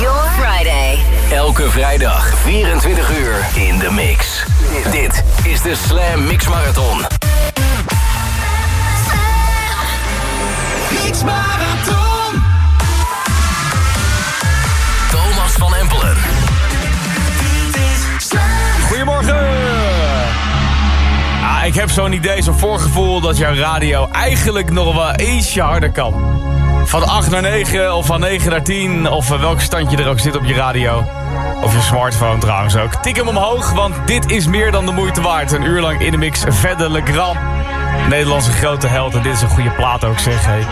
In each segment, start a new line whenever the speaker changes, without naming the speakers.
your Friday.
Elke vrijdag 24 uur in de mix. Dit is de Slam Mix Marathon.
Mix Marathon.
Thomas van Empelen.
Goedemorgen! Ah, ik heb zo'n idee, zo'n voorgevoel dat jouw radio eigenlijk nog wel ietsje harder kan. Van 8 naar 9 of van 9 naar 10 of uh, welk standje er ook zit op je radio. Of je smartphone trouwens ook. Tik hem omhoog, want dit is meer dan de moeite waard. Een uur lang in de mix Verder Le. Nederlandse grote held en dit is een goede plaat ook zeg. Hey.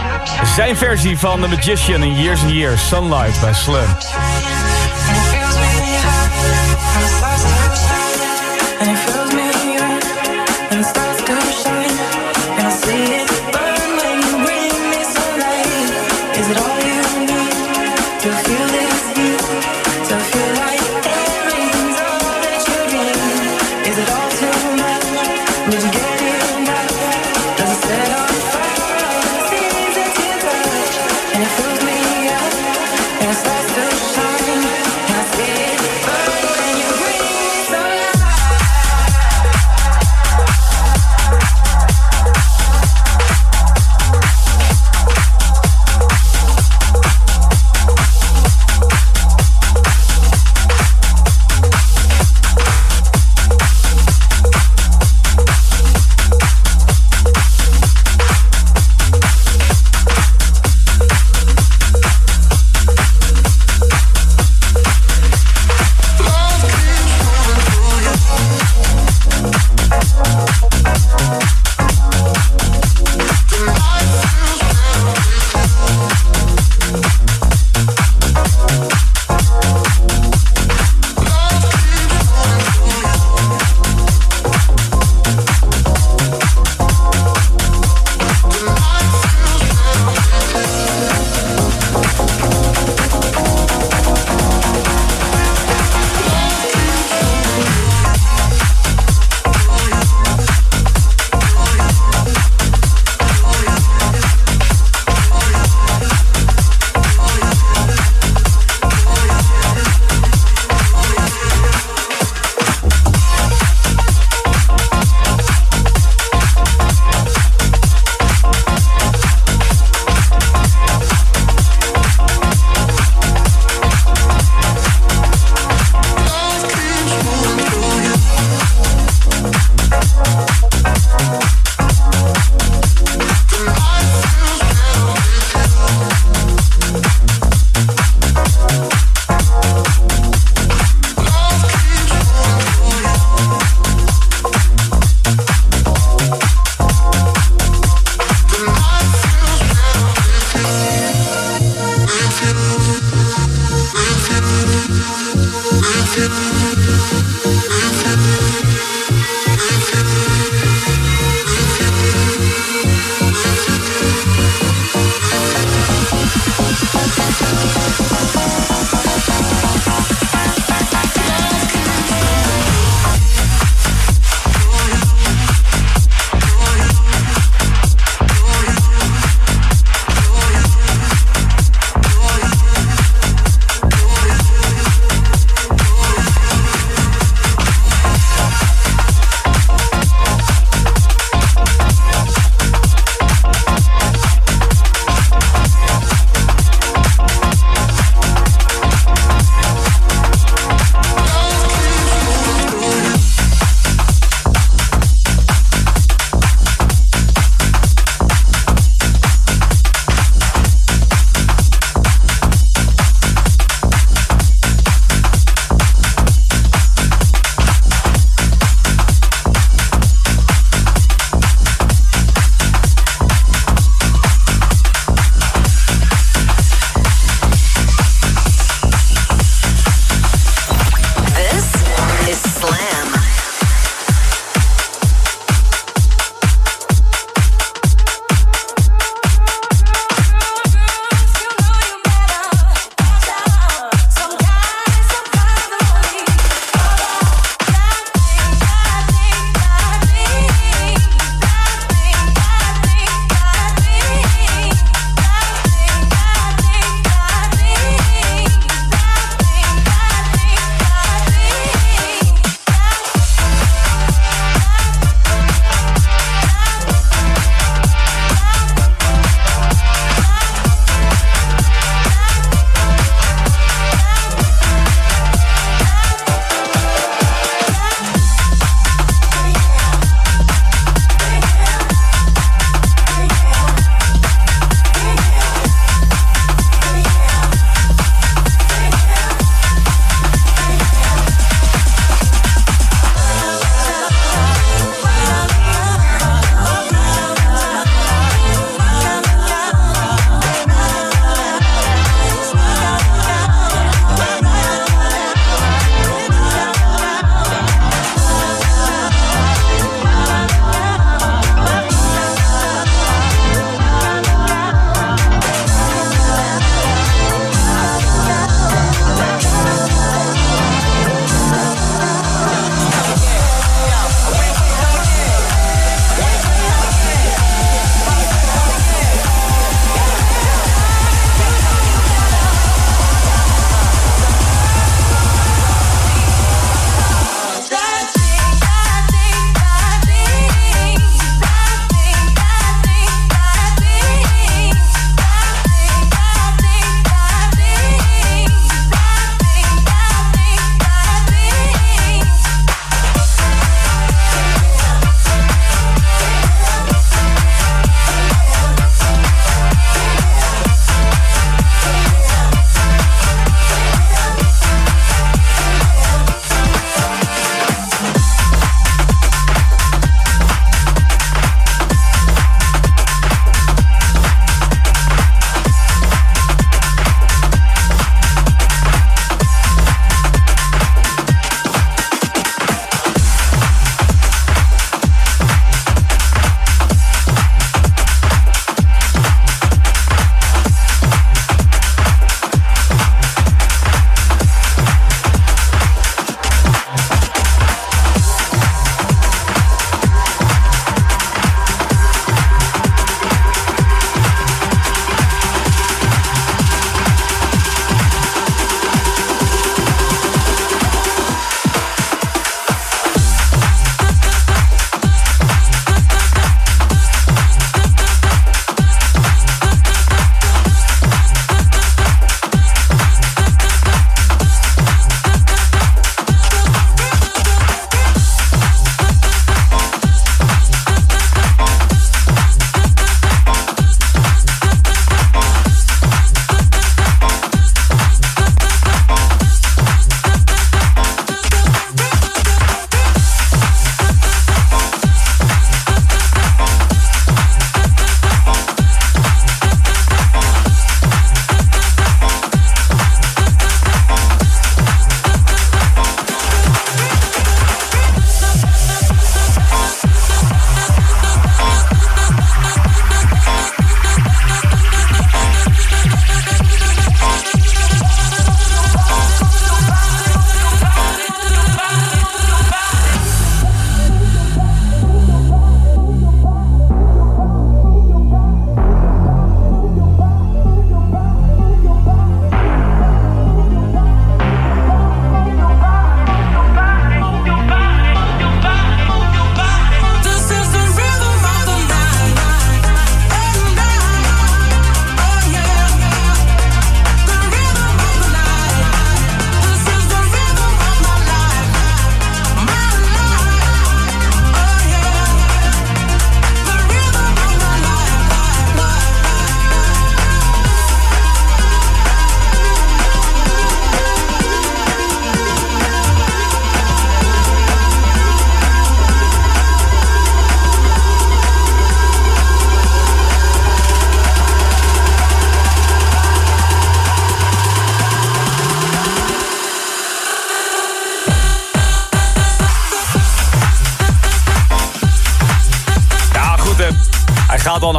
Zijn versie van The Magician in Years and Years, Sunlight bij Slim.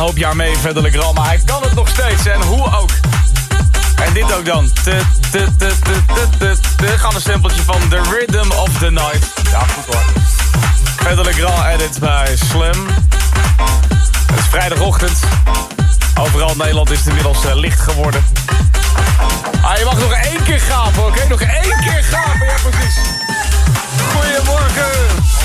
Een hoop jaar mee, verder Legrand. Maar hij kan het nog steeds. En hoe ook. En dit ook dan. Te. Gaan een stempeltje van The Rhythm of the Night. Ja, goed hoor. Verder edit bij Slam. Het is vrijdagochtend. Overal Nederland is het inmiddels eh, licht geworden. Ah, je mag nog één keer gapen, oké? Nog één keer gapen, ja precies. Goedemorgen.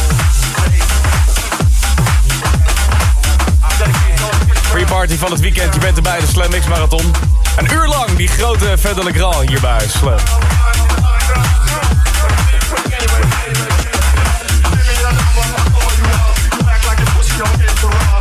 Party van het weekend, je bent erbij, de Slam Mix Marathon. Een uur lang die grote Verder Legrand hier bij Slam.
If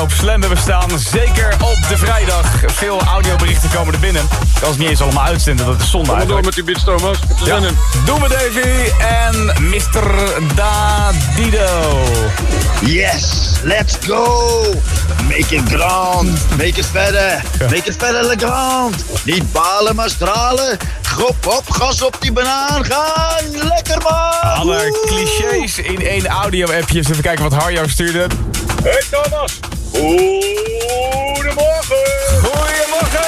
op Slam. We staan zeker op de vrijdag. Veel audioberichten komen er binnen. Ik kan het niet eens allemaal uitzenden, dat is zonde
Kom door met die beats, Thomas. Ik heb er zin in.
Doe me Davy en Mr. Dadido.
Yes, let's go! Make it grand, make it verder, make it verder le grand. Niet balen, maar stralen. Grop op, gas op die banaan, gaan! Lekker man!
Alle clichés in één audio-appje. Dus Even kijken wat Harjo stuurde.
Hey Thomas. Goedemorgen.
Goedemorgen!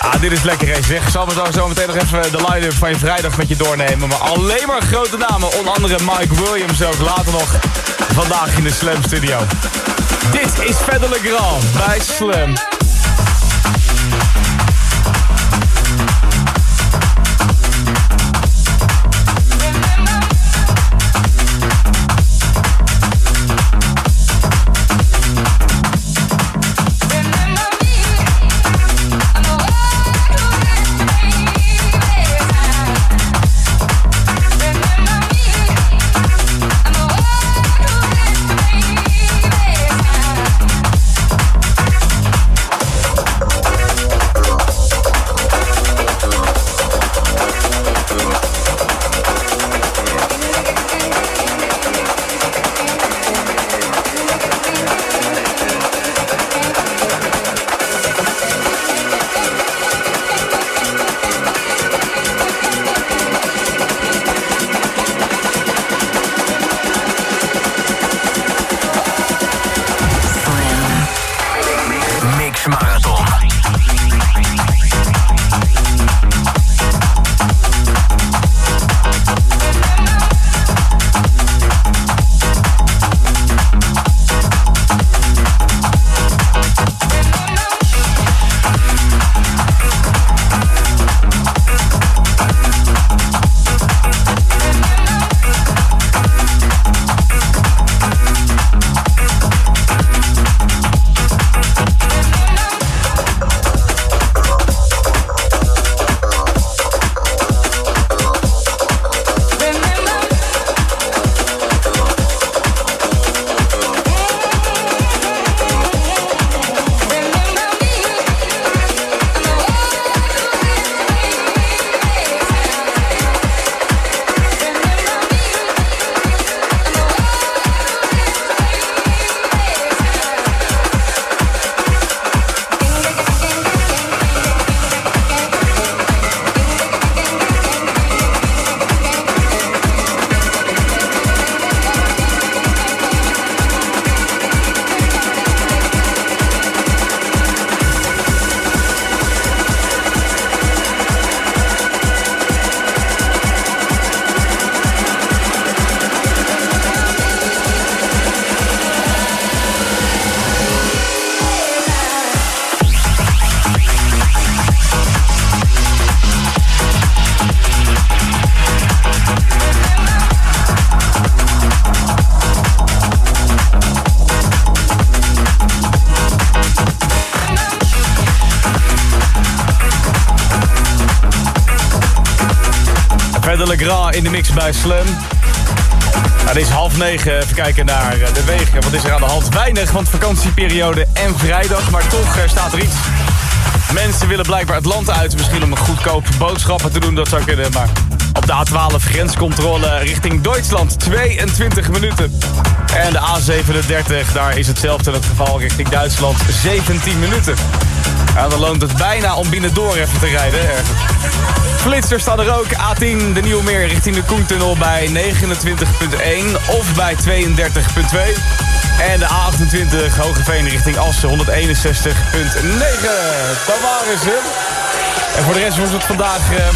Ah, dit is lekker hè, zeg. Ik zal me zo, meteen nog even de line-up van je vrijdag met je doornemen. Maar alleen maar grote namen. Onder andere Mike Williams ook later nog vandaag in de Slam Studio. Dit is Verder Grand bij Slam. Bij Slam. Het is half negen. Even kijken naar eh, de wegen. Wat is er aan de hand? Weinig, want vakantieperiode en vrijdag. Maar toch eh, staat er iets. Mensen willen blijkbaar het land uit. Misschien om een goedkoop boodschappen te doen. Dat zou kunnen, maar... Op de A12 grenscontrole richting Duitsland. 22 minuten. En de A37, daar is hetzelfde het geval richting Duitsland. 17 minuten. Ja, dan loont het bijna om binnendoor even te rijden. Flitser staat er ook. A10, de Nieuwe Meer richting de Koentunnel bij 29.1 of bij 32.2. En de A28 Hogeveen richting Assen 161.9. Dat waren ze. En voor de rest wordt het vandaag eh,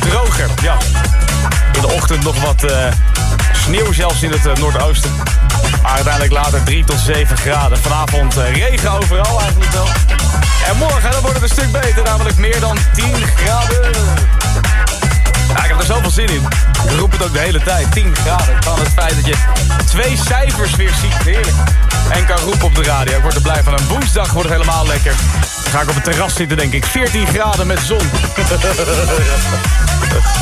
droger. Ja. In de ochtend nog wat eh, sneeuw zelfs in het eh, noordoosten. Maar uiteindelijk later 3 tot 7 graden. Vanavond eh, regen overal eigenlijk wel. En morgen dan wordt het een stuk beter. Namelijk meer dan 10 graden. Ja, ik heb er zoveel zin in. Ik roep het ook de hele tijd. 10 graden. Van het feit dat je twee cijfers weer ziet. Heerlijk. En kan roepen op de radio. Ik word er blij van. Een woensdag wordt het helemaal lekker. Dan ga ik op het terras zitten, denk ik. 14 graden met zon.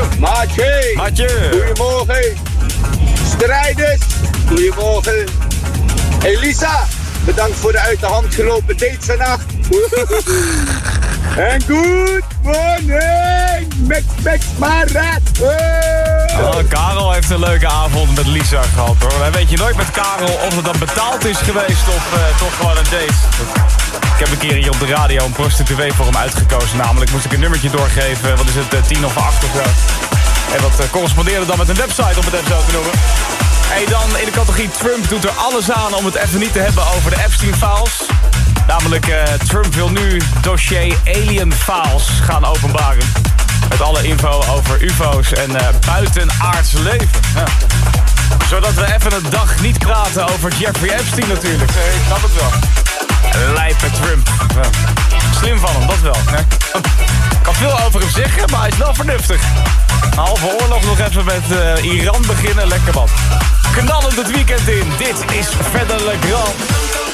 Maatje.
Maatje.
Goedemorgen. Strijders. Goedemorgen. Elisa. Bedankt voor de uit de hand gelopen date vannacht. en good morning. Max Max Marat.
Oh, Karel heeft een leuke avond met Lisa gehad hoor. Dan weet je nooit met Karel of het dan betaald is geweest of eh, toch gewoon een date. Ik heb een keer hier op de radio een prostituee voor hem uitgekozen. Namelijk moest ik een nummertje doorgeven. Wat is het, eh, 10 of 8 of zo. En dat eh, correspondeerde dan met een website om het even zo te noemen. Hey, dan in de categorie Trump doet er alles aan om het even niet te hebben over de Epstein-files. Namelijk, Trump wil nu dossier Alien Files gaan openbaren. Met alle info over ufo's en eh, buitenaards leven. Ja. Zodat we even een dag niet praten over Jeffrey Epstein natuurlijk. Ik snap het wel. Lijpe Trump. Ja. Slim van hem, dat wel. hè. Ik kan veel over hem zeggen, maar hij is wel vernuftig. Een halve oorlog nog even met eh, Iran beginnen, lekker wat. Knallend het weekend in. Dit is Verder Le Grand.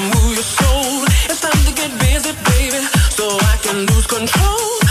move your soul. It's time to get
busy, baby, so I can lose control.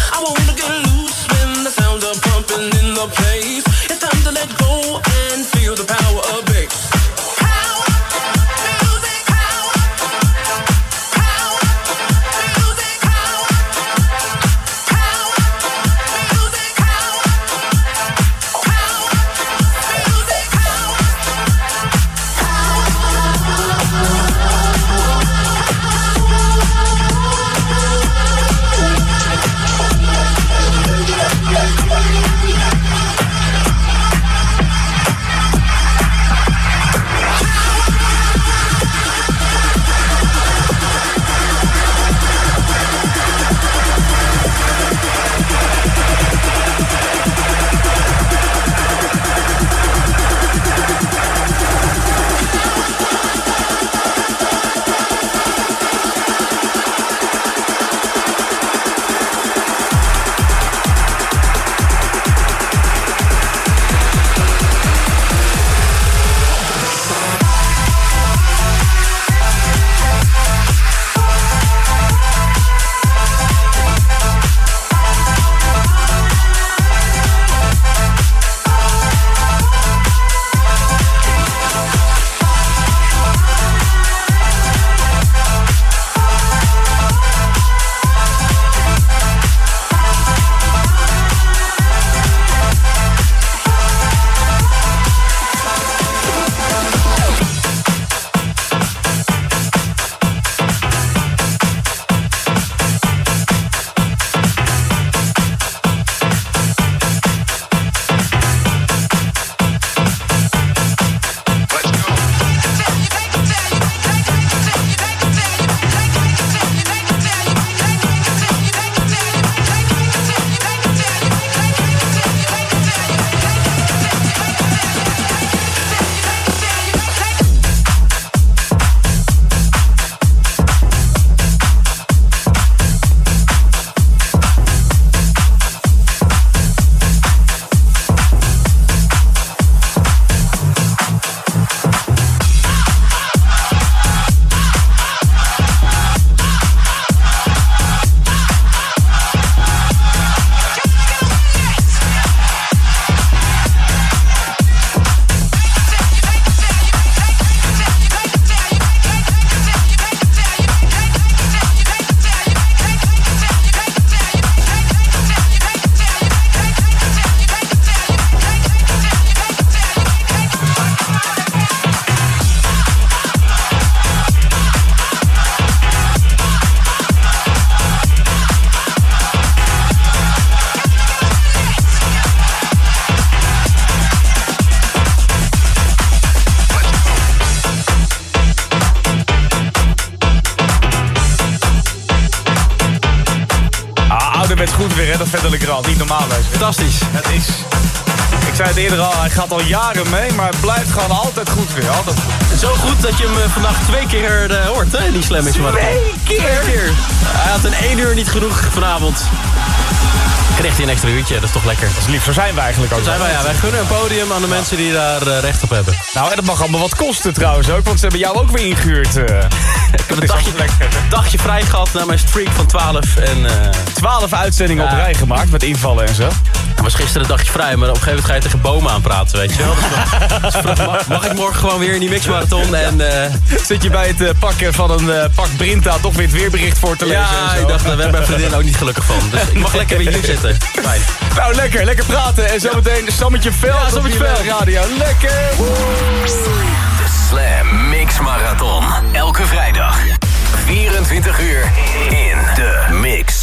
Legrand. Niet normaal, deze.
Fantastisch.
Het is... Ik zei het eerder al, hij gaat al jaren mee, maar het blijft gewoon altijd goed weer. Altijd goed.
Zo goed dat je hem eh, vandaag twee keer eh, hoort, hè, die Slam Mix Marathon.
Twee keer?
Twee keer. Hij had in één uur niet genoeg vanavond. Kreeg hij een extra uurtje, dat is toch lekker.
Dat is lief, zo zijn we eigenlijk ook.
Zijn wij, ja, wij gunnen een podium aan de mensen die daar eh, recht op hebben.
Nou, en dat mag allemaal wat kosten trouwens ook, want ze hebben jou ook weer ingehuurd. eh.
Ik heb een dagje, dagje vrij gehad na mijn streak van 12. En eh,
12 uitzendingen op
Ja.
rij gemaakt met invallen en zo.
er was gisteren een dagje vrij, maar op een gegeven moment ga je tegen bomen aanpraten, weet je wel. Dus dus vroeg, mag, mag ik morgen gewoon weer in die mixmarathon? En eh,
Zit je bij het eh, pakken van een pak Brinta toch weer het weerbericht voor te lezen
ja,
en zo.
ik dacht, daar werd mijn vriendin ook niet gelukkig van. Dus ik mag lekker weer hier zitten. Fijn.
Nou, lekker, lekker praten. En zometeen Sammetje Veld
Ja,
op
Sammetje
die, eh,
Veld.
radio. Lekker!
Slam Mix Marathon. Elke vrijdag. 24 uur in de mix.